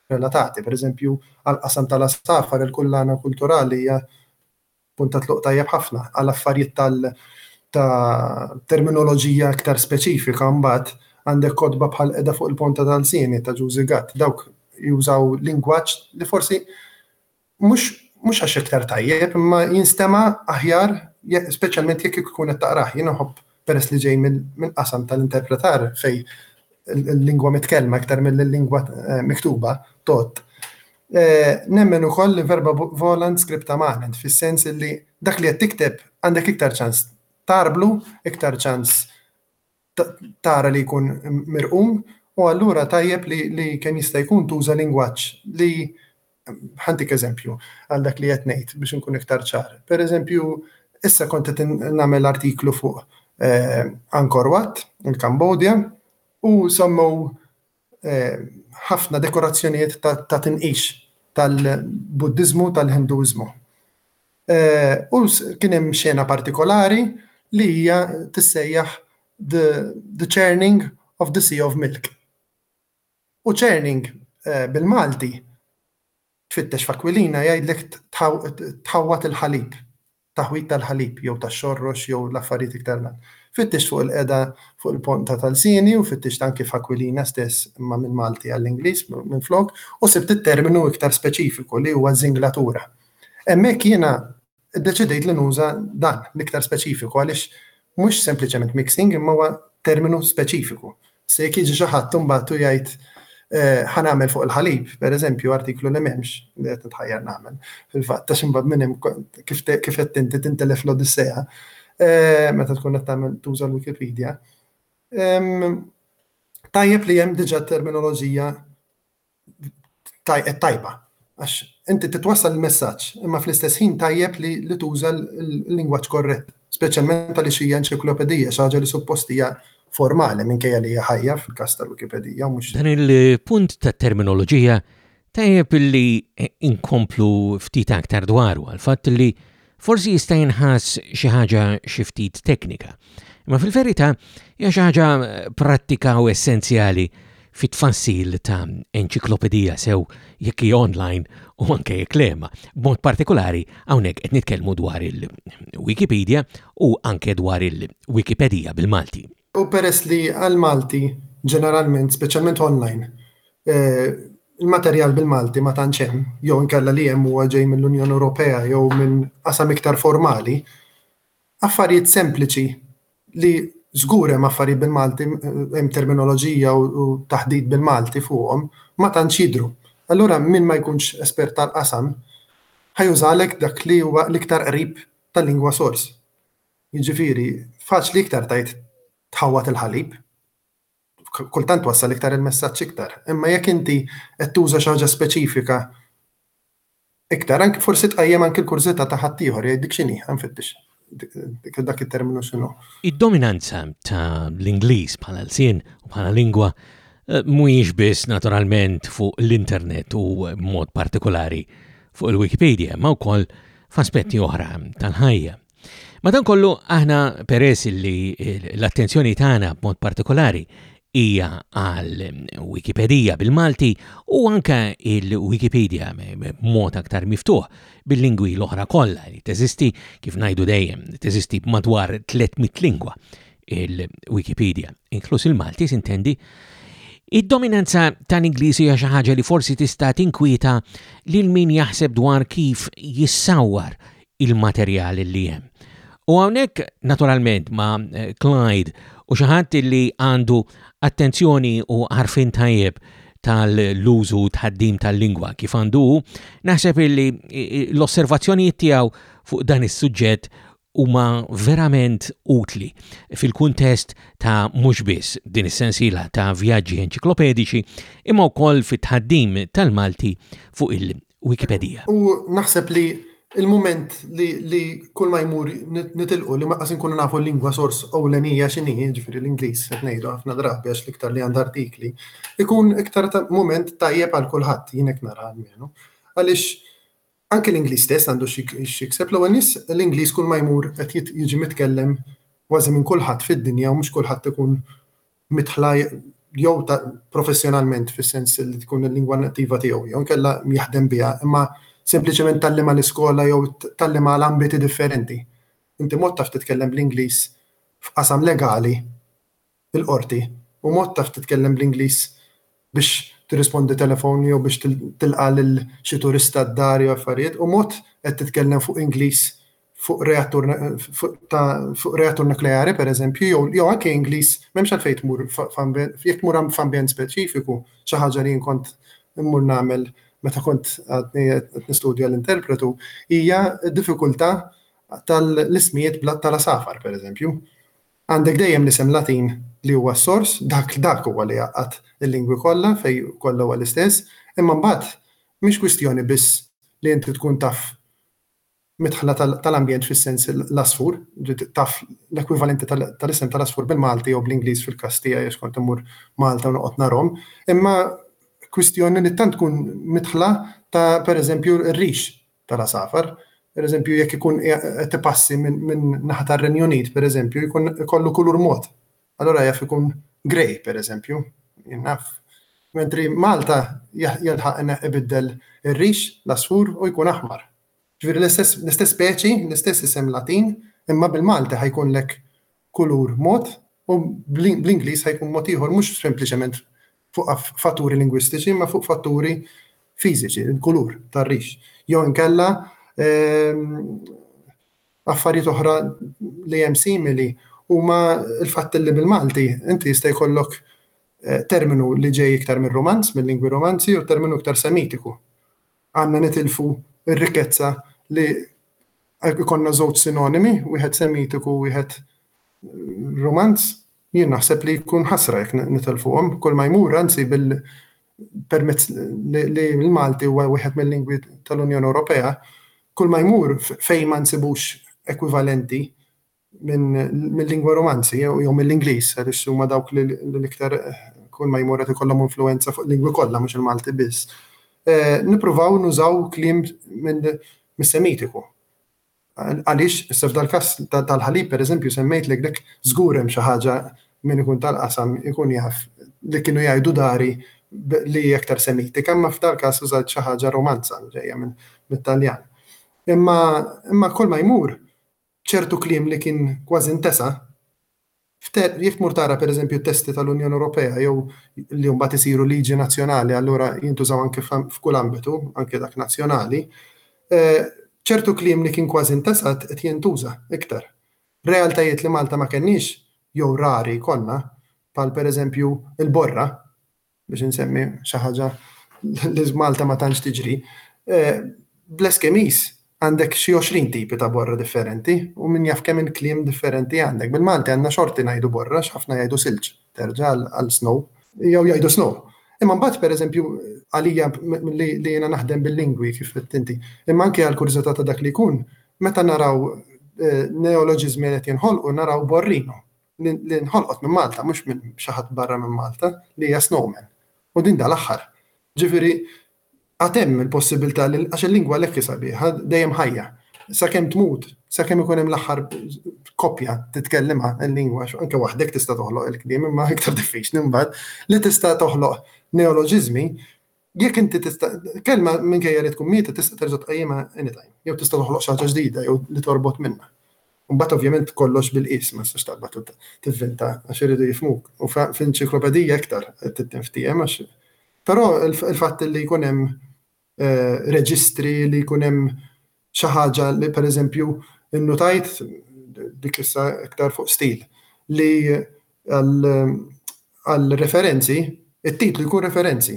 relatati. Pereżempju, għall-qasam tal-għasafar il-kullana kulturali hija punt ta' tluq tajjeb ħafna. Għal affarijiet tal ta' terminoloġija iktar speċifika mbagħad għandek kotba bħal qiegħda fuq il-ponta tal-sieni ta' Ġużi Gatt. Dawk jużaw lingwaġġ li forsi mhux mhux għax iktar tajjeb, imma jinstema' aħjar speċjalment jekk ikun qed taqrah. Jien nħobb peress li ġej minn qasam tal-interpretar fej l-lingwa mitkellma iktar mill-lingwa eh, miktuba tot. Eh, nemmen ukoll li verba volant skripta maħnet, fis-sens li dak li qed tikteb għandek iktar ċans tarblu, iktar ċans tara li jkun mirqum u allura tajjeb li kemm jista' jkun tuża lingwaġġ li ħantik eżempju għal dak li qed ngħid biex inkun iktar ċar. Per eżempju, issa kont qed nagħmel artiklu fuq eh, Angkor Wat, il-Kambodja, u semmew ħafna dekorazzjonijiet ta' tinqix tal-Buddiżmu u tal-Hinduiżmu. U kien hemm xena partikolari li hija tissejjaħ the, the Churning of the Sea of Milk. U churning bil-Malti tfittex f'Akwilina jgħidlek tħawwat il-ħalib. taħwid tal-ħalib jew tax-xorrox jew l-affarijiet iktar 'l għand. Fittixt fuq il-qegħda fuq il-pont ta' Talsini u fittixt anki f'Aquilina stess imma mill-Malti għall-Ingliż minflok u sibt it-terminu iktar speċifiku li huwa żinglatura. Hemmhekk jiena ddeċidejt li nuża dan l-iktar speċifiku għaliex mhux sempliċement mixing imma huwa terminu speċifiku Se jekk jiġi xi ħadd imbagħad u jgħid ħa nagħmel fuq il-ħalib, pereżempju artiklu li m'hemmx li qed nitħajjar nagħmel. Fil-fatt ta' x'imbagħad minn hemm kif qed inti tintelef l-Odissea meta tkun qed tagħmel tuża l-Wikipedia. Tajjeb li hemm diġà terminoloġija tajba. Għax inti titwassal il-messaġġ, imma fl-istess ħin tajjeb li li tuża l-lingwaġġ korrett, speċjalment għaliex hija enċiklopedija, xi ħaġa li suppost hija formali minkejja li hija ħajja fil-każ tal-Wikipedija mhux. Dan il-punt ta' terminoloġija tajjeb li inkomplu ftit aktar dwaru għal fatt li Forsi jista' jinħass xi ħaġa xi ftit teknika, imma fil-verità hija xi ħaġa prattika u essenzjali fit-tfassil ta' enċiklopedija sew jekk hi online u anke jekk lema. B'mod partikolari hawnhekk qed nitkellmu dwar il-Wikipedia u anke dwar il-Wikipedija bil-Malti. U peress li għall-Malti ġeneralment, speċjalment online, il-materjal bil-Malti ma tantx hemm, jew inkella li hemm huwa ġej mill-Unjoni Ewropea jew minn qasam iktar formali, affarijiet sempliċi li żgur hemm affarijiet bil-Malti, hemm terminoloġija u taħdit bil-Malti fuqhom, ma tantx jidhru. Allura min ma jkunx espert tal-qasam ħa jużalek dak li huwa l-iktar qrib tal-lingwa sors. Jiġifieri, faċli iktar tgħid tħawwad il-ħalib, kultant twassal iktar il-messaġġ iktar, imma jekk inti qed tuża xi ħaġa speċifika iktar, anki forsi tqajjem anki l-kurżità ta' ħaddieħor jgħidlek x'inhi, nfittix dak it-terminu x'inhu. Id-dominanza ta' l-Ingliż bħala lsien u bħala lingwa Eh, mhuwiex biss naturalment fuq l-internet u mod partikolari fuq il-Wikipedia, ma wkoll f'aspetti oħra tal-ħajja. Madankollu aħna peress li l-attenzjoni tagħna b'mod partikolari hija għal Wikipedija bil-Malti u anka il-Wikipedia mod aktar miftuħ bil-lingwi l-oħra kollha li teżisti kif ngħidu dejjem teżisti madwar 300 lingwa il-Wikipedia, inkluż il-Malti sintendi, Id-dominanza tal-Ingliż hija xi ħaġa li forsi tista' tinkwieta lil min jaħseb dwar kif jissawwar il-materjal li hemm. U hawnhekk naturalment ma' Clyde u xi ħadd li għandu attenzjoni u għarfien tajjeb tal-użu tħaddim tal-lingwa kif għandu, naħseb illi l-osservazzjonijiet tiegħu fuq dan is-suġġett huma verament utli fil-kuntest ta' mhux biss din is-sensiela ta' vjaġġi enċiklopediċi imma wkoll fit-tħaddim tal-Malti fuq il Wikipedia. U naħseb li il-moment li, li kull ma jmur nitilqu li ma qasin kunu nafu l-lingwa sors ewlenija x'inhi, jiġifieri l-Ingliż qed ngħidu ħafna drabi għax l-iktar li għandha artikli, ikun iktar ta' moment tajjeb għal kulħadd jien hekk nara almenu. Għaliex anke l-Ingliż stess għandu x'jikseb l-ewwel nies l-Ingliż kull ma jmur qed jiġi mitkellem kważi minn kulħadd fid-dinja u mhux kulħadd ikun midħla jew ta' professjonalment fis-sens li tkun il-lingwa nattiva tiegħu jew inkella jaħdem biha, imma sempliċement tgħallem għal iskola jew tgħallem għal ambiti differenti. Inti mod taf titkellem bl-Ingliż f'qasam legali, il-qorti, u mod taf titkellem bl-Ingliż biex tirrispondi telefon jew biex tilqa' lil xi turista d-dar jew affarijiet u mod qed titkellem fuq Ingliż fuq reattur fuq reattur nukleari pereżempju jew jew anke Ingliż m'hemmx għalfejn tmur jekk tmur f'ambjent speċifiku xi ħaġa li nkont immur nagħmel meta kont għadni qed nistudja l-interpretu hija diffikultà tal-ismijiet blat tal-għasafar pereżempju. Għandek dejjem l-isem Latin li huwa s-sors, dak dak huwa li jgħaqqad il-lingwi kollha fejn kollha huwa l-istess, imma mbagħad mhix kwistjoni biss li inti tkun taf midħla tal-ambjent fis-sens l-għasfur, ġiet taf l-ekwivalenti tal-isem tal-għasfur bil-Malti jew bl-Ingliż fil-każ tiegħi għax kont immur Malta u noqgħod narhom, imma kwistjoni li tant tkun midħla ta' pereżempju r-rix tal-għasafar. Pereżempju, jekk ikun qed ipassi minn naħa tar-Renju Unit, pereżempju, jkun ikollu kulur mod. Allura jaf ikun grey, pereżempju, jien naf. Mentri Malta jilħaq ibiddel ir-rix l-asfur u jkun aħmar. Ġifieri l-istess speċi, l-istess isem Latin, imma bil-Malti ħajkunlek kulur mod u bl-Ingliż se jkun mod ieħor mhux sempliċement fuq fatturi lingwistiċi imma fuq fatturi fiżiċi, il-kulur tar-rix. Jew inkella ehm, affarijiet oħra li hemm simili huma l-fatt li bil-Malti inti jista' jkollok eh, terminu li ġej iktar mir-romanz, mill-lingwi romanzi u terminu iktar semitiku. Għandna nitilfu r-rikkezza li jkollna żewġ sinonimi, wieħed Semitiku u wieħed Rumanz. Jien naħseb li jkun ħasra jekk nitilfuhom. Kull ma jmur anzi bil permezz li l-Malti huwa wieħed mill-lingwi tal-Unjoni Ewropea, kull ma jmur fejn ma nsibux ekwivalenti mill-lingwa Romanzi jew mill-Ingliż għaliex huma dawk li l-iktar kull ma jmur qed ikollhom influenza fuq lingwi kollha mhux il-Malti biss. Eh, nippruvaw nużaw kliem mis-Semitiku. Għaliex issa f'dal-każ tal-ħalib pereżempju semmejt lek dak żgur hemm xi ħaġa min ikun tal-qasam ikun jaf li kienu jgħidu dari li aktar semitika, imma f'dal-każ użat xi ħaġa romanza ġejja mit-Taljan. Imma imma kull ma jmur ċertu kliem li kien kważi ntesa, jekk tmur tara pereżempju t-testi tal-Unjoni Ewropea jew li mbagħad isiru liġi nazzjonali allura jintużaw anke f'kull ambitu, anke dak nazzjonali, ċertu kliem li kien kważi ntesa qed jintuża iktar. Realtajiet li Malta ma kenniex jew rari jkollna, bħal pereżempju l-borra, biex insemmi xi ħaġa li f'Malta ma tantx tiġri, bl-Eskimiż għandek xi 20 tipi ta' borra differenti u min jaf kemm il-kliem differenti għandek. Bil-Malti għandna xorti ngħidu borra x'ħafna jgħidu silġ, terġa' għal snow, jew jgħidu snow. Imma mbagħad pereżempju għalija li jiena naħdem bil-lingwi kif tinti, imma anke għal kurżità ta' dak li jkun, meta naraw neoloġiżmi li qed jinħolqu naraw borrino. li nħolqot minn Malta mhux minn xi ħadd barra minn Malta li hija snowman. U din dal-aħħar. Ġifieri għad hemm il-possibilità li għax il-lingwa għalhekk hi sabiħa dejjem ħajja. Sakemm tmut, sakemm ikun hemm l-aħħar kopja titkellimha l-lingwa anke waħdek tista' toħloq il-kliem imma iktar diffiċli mbagħad li tista' toħloq neoloġiżmi Jekk inti tista' kelma minkejja li tkun mieta tista' terġa' tqajjimha anytime, jew tista' toħloq xi ħaġa ġdida jew li torbot minnha. Mbagħad ovvjament kollox bil-qies ma tistax taqbad u tivvinta għax iridu jifhmuk. U f'enċiklopedija iktar trid tinftiehem għax però il-fatt li jkun hemm reġistri li jkun hemm xi ħaġa li pereżempju nnutajt dik issa iktar fuq stil li għal referenzi, it-titlu jkun referenzi.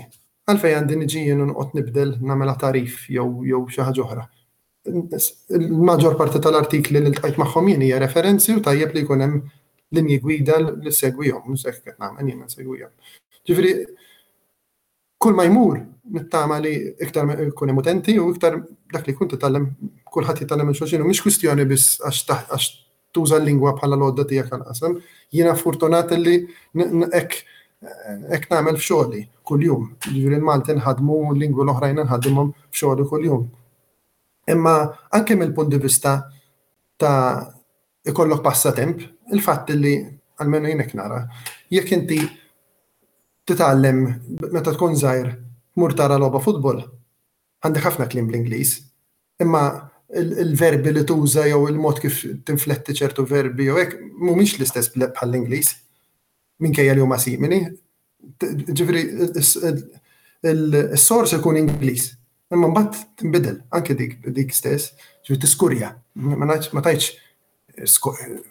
Għalfej għandi niġi jien nqot nibdel nagħmela tarif jew xi ħaġa oħra. Il-maġġor parti tal-artikli li ltqajt magħhom jien hija referenzi u tajjeb li jkun hemm linji gwida li segwihom, mhux hekk qed nagħmel jien insegwihom. Ġifieri Kull ma jmur, nittama li iktar ikun hemm utenti u iktar dak li jkun titgħallem kulħadd jitgħallem minn xulxin u mhix kwistjoni biss għax tuża l-lingwa bħala l-għodda tiegħek għall-qasam. Jiena fortunat li hekk hekk nagħmel f'xogħli kuljum. Jiġifieri l-Malti nħaddmu u l-lingwi l-oħrajn nħaddimhom f'xogħli kuljum. Imma anke mill-punt di vista ta' ikollok passatemp, il-fatt li għalmenu jien hekk nara, jekk inti Titgħallem meta tkun żgħir tmur tara logħba futbol? Għandek ħafna kliem bl-Ingliż, imma l-verbi li tuża jew il-mod kif tinfletti ċertu verbi jew hekk mhumiex l-istess bħall-Ingliż, minkejja li huma simili. Ġifieri s-sors ikun Ingliż, imma mbagħad tinbidel anke dik stess, ġifieri tiskurja. Ma ngħidx, ma tgħidx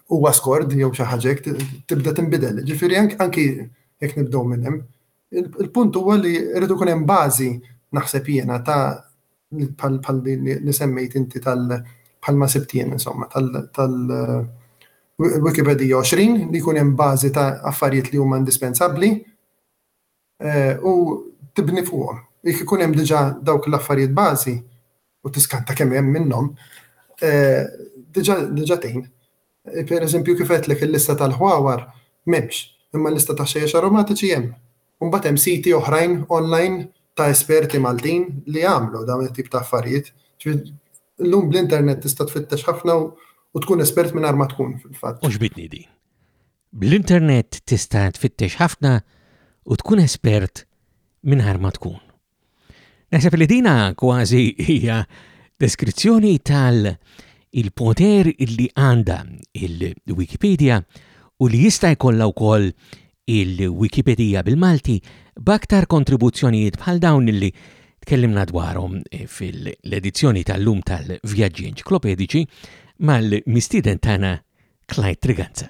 huwa skord jew xi ħaġa hekk tibda tinbidel. Ġifieri anki jekk nibdew minn hemm, il-punt huwa li rridu kun hemm bażi naħseb jiena ta' bħal li semmejt inti tal bħal ma sibtien insomma tal-Wikipedia 20 li jkun hemm bażi ta' affarijiet li huma indispensabbli u tibni fuqhom. Jekk ikun hemm diġà dawk l-affarijiet bażi u tiskanta kemm hemm minnhom, diġà tgħin. Pereżempju kif għedtlek il-lista tal-ħwawar m'hemmx, imma l-lista ta' ħxejjex aromatiċi hemm. Imbagħad hemm siti oħrajn online ta' esperti Maltin li jagħmlu dawn it-tip ta' affarijiet. Illum bl-internet tista' tfittex ħafna u tkun espert mingħajr ma tkun fil-fatt. U xbidni din? Bl-internet tista' tfittex ħafna u tkun espert mingħajr ma tkun. Naħseb li dina kważi hija deskrizzjoni tal- il-poter li għandha il-Wikipedia u li jista' jkollha wkoll il-Wikipedia bil-Malti b'aktar kontribuzzjonijiet bħal dawn li tkellimna dwarhom fil-edizzjoni tal-lum tal-Vjaġġi Enċiklopediċi mal-mistieden tagħna Clyde Triganza.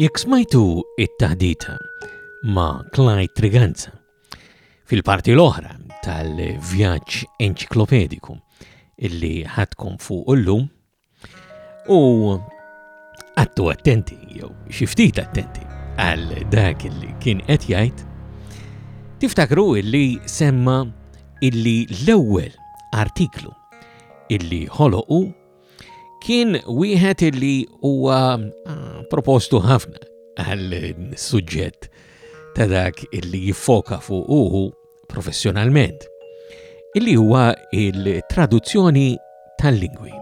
Jekk smajtu it-taħdit ma' Clyde Triganza fil-parti l-oħra tal-vjaġġ enċiklopediku illi ħadkom fuq ullum, U għattu attenti, jew xiftit attenti, għal dak li kien qed jgħid, tiftakru illi semma illi l-ewwel artiklu illi ħoloqu kien wieħed illi huwa ah, propostu ħafna għal suġġett ta' dak illi jiffoka fuq uhu professjonalment, illi huwa il-traduzzjoni tal-lingwi.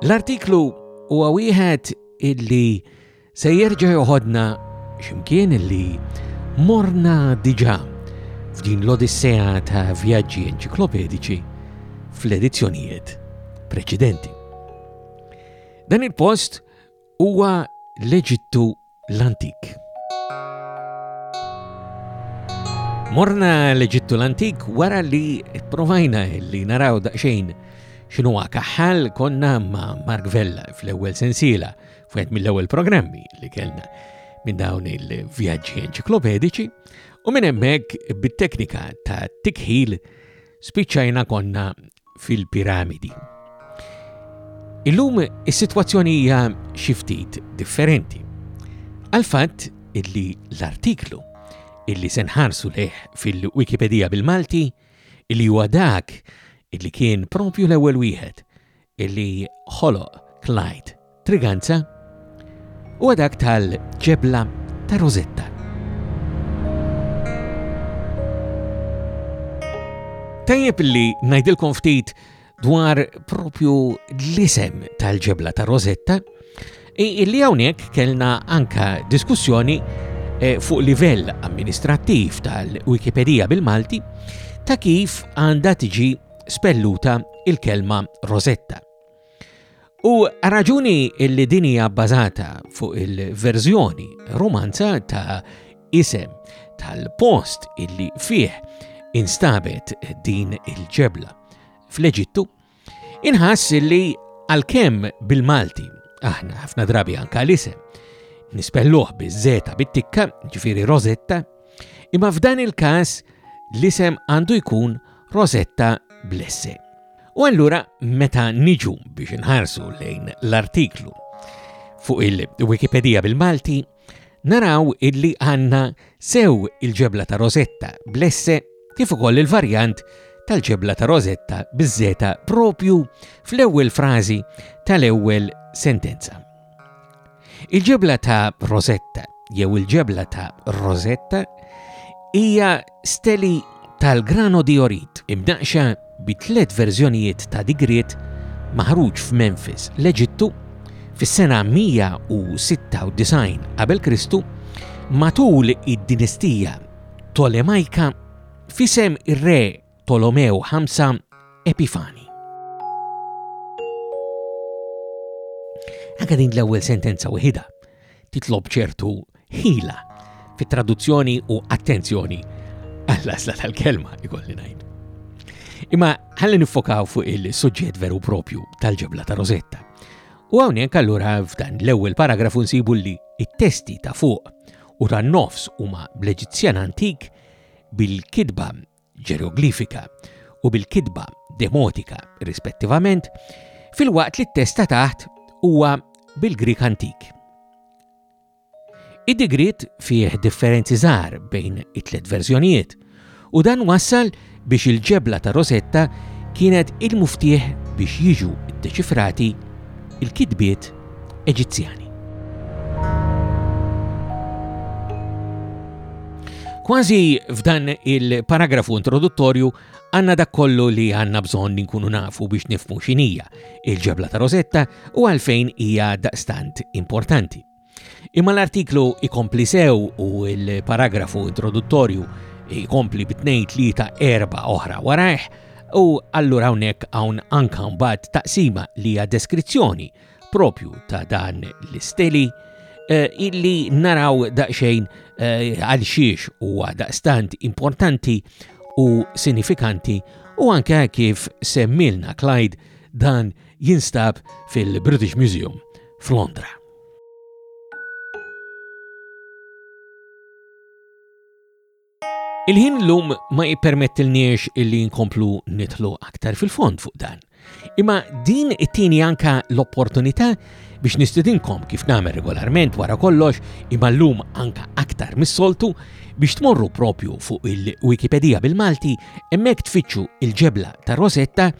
L-artiklu huwa wieħed illi se jerġa' joħodna ximkien illi morna diġà f'din l-odissea ta' vjaġġi enċiklopedici fl-edizzjonijiet preċedenti. Dan il-post huwa l-Eġittu l-Antik. Morna l-Eġittu l-Antik wara li provajna li naraw daqsxejn xinu kaħħal konna ma' Mark Vella fl-ewwel sensiela f'wieħed mill-ewwel programmi li kellna minn dawn il-vjaġġi enċiklopedici u minn hemmhekk bit-teknika ta' tikħil Spiċċajna konna fil-piramidi. Illum is-sitwazzjoni hija xi ftit differenti. Għal-fatt illi l-artiklu illi se nħarsu leħ fil-Wikipedija bil-Malti illi huwa dak illi kien propju l-ewwel wieħed illi ħoloq Clyde Triganza huwa dak tal-ġebla ta' Rosetta. Tajjeb li ngħidilkom ftit dwar propju l-isem tal-ġebla ta' Rosetta, illi hawnhekk kellna anka diskussjoni eh, fuq livell amministrattiv tal-Wikipedija bil-Malti ta' kif għandha tiġi spelluta il-kelma Rosetta. U raġuni li din hija bbażata fuq il-verżjoni romanza ta' isem tal-post illi fih instabet din il-ġebla fl-Eġittu, inħass illi għalkemm bil-Malti aħna ħafna drabi anka l-isem nispelluh biż-żeta bit-tikka, ġifieri Rosetta, Imma f'dan il-każ l-isem għandu jkun Rosetta Blesse. U allura meta niġu biex nħarsu lejn l-artiklu fuq il-Wikipedia bil-Malti, naraw illi għanna sew il-ġebla ta' Rosetta blesse kif ukoll il-varjant tal-ġebla ta' Rosetta bizzeta propju fl-ewwel frażi tal-ewwel sentenza. Il-ġebla ta' Rosetta jew il-ġebla ta' Rosetta hija steli tal-grano di orit imnaqxa bi tliet verżjonijiet ta' digriet maħruġ f'Memphis, l-Eġittu, fis-sena 196 qabel Kristu matul id-dinestija Tolemajka f'isem ir-re Tolomew 5 Epifani. Anka din l-ewwel sentenza wieħida titlob ċertu ħila fit-traduzzjoni u attenzjoni għall-asla tal-kelma ikolli ngħid. Imma ħalli nifokaw fuq il-suġġett veru propju tal-ġebla ta' Rosetta. U hawnhekk allura f'dan l-ewwel paragrafu nsibu li it-testi ta' fuq u tan-nofs huma bl-Eġizzjan antik bil-kitba ġeroglifika u bil-kitba demotika rispettivament, filwaqt li t-test ta' taħt huwa bil-Grieg Antik. Id-digriet fih differenzi żgħar bejn it-tliet verżjonijiet u dan wassal biex il-ġebla ta' Rosetta kienet il-muftieħ biex jiġu ddeċifrati il-kitbiet Eġizzjani. Kważi f'dan il-paragrafu introduttorju għanna dak kollu li għanna bżon ninkunu nafu biex nifmu xinija il-ġebla ta' Rosetta u għalfejn hija daqstant importanti. Imma l-artiklu ikompli sew u il-paragrafu introduttorju ikompli bitnejn tlieta erba oħra warajh U allura hawnhekk hawn anka mbagħad taqsima li hija deskrizzjoni propju ta' dan l-istili eh, illi naraw daqsxejn eh, għal xiex huwa daqstant importanti u sinifikanti u anke kif semmilna Clyde dan jinstab fil-British Museum f'Londra. Il-ħin l-lum ma jippermettilniex illi nkomplu nitlu aktar fil-fond fuq dan. Imma din it-tieni anka l-opportunità biex nistidinkom kif nagħmel regolarment wara kollox imma llum anka aktar mis-soltu biex tmorru propju fuq il-Wikipedia bil-Malti hemmhekk tfittxu il-ġebla ta' Rosetta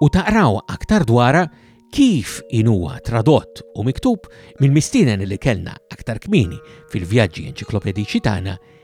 u taqraw aktar dwara kif inuwa tradott u miktub mill-mistienen li kellna aktar kmini fil-vjaġġi enċiklopediċi tagħna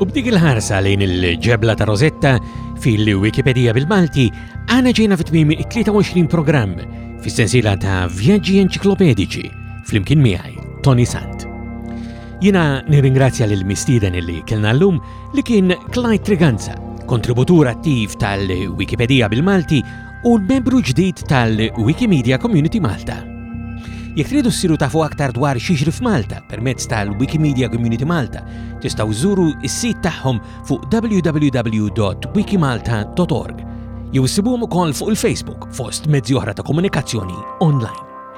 U b'dik il-ħarsa lejn il-ġebla ta' Rosetta fil-Wikipedia bil-Malti għana ġejna fit-tmimi 23 programm fis-sensiela ta' vjaġġi enċiklopedici flimkien miegħi Tony Sant. Jina nirringrazzja lil mistieden illi kellna llum li kien Clyde Triganza, kontributur attiv tal-Wikipedia bil-Malti u l-membru ġdid tal-Wikimedia Community Malta. Jekk tridu ssiru tafu aktar dwar xiġri f'Malta permezz tal-Wikimedia Community Malta, tistgħu żuru s-sit tagħhom fuq www.wikimalta.org jew issibuhom ukoll fuq il-Facebook fost mezzi oħra ta' komunikazzjoni online.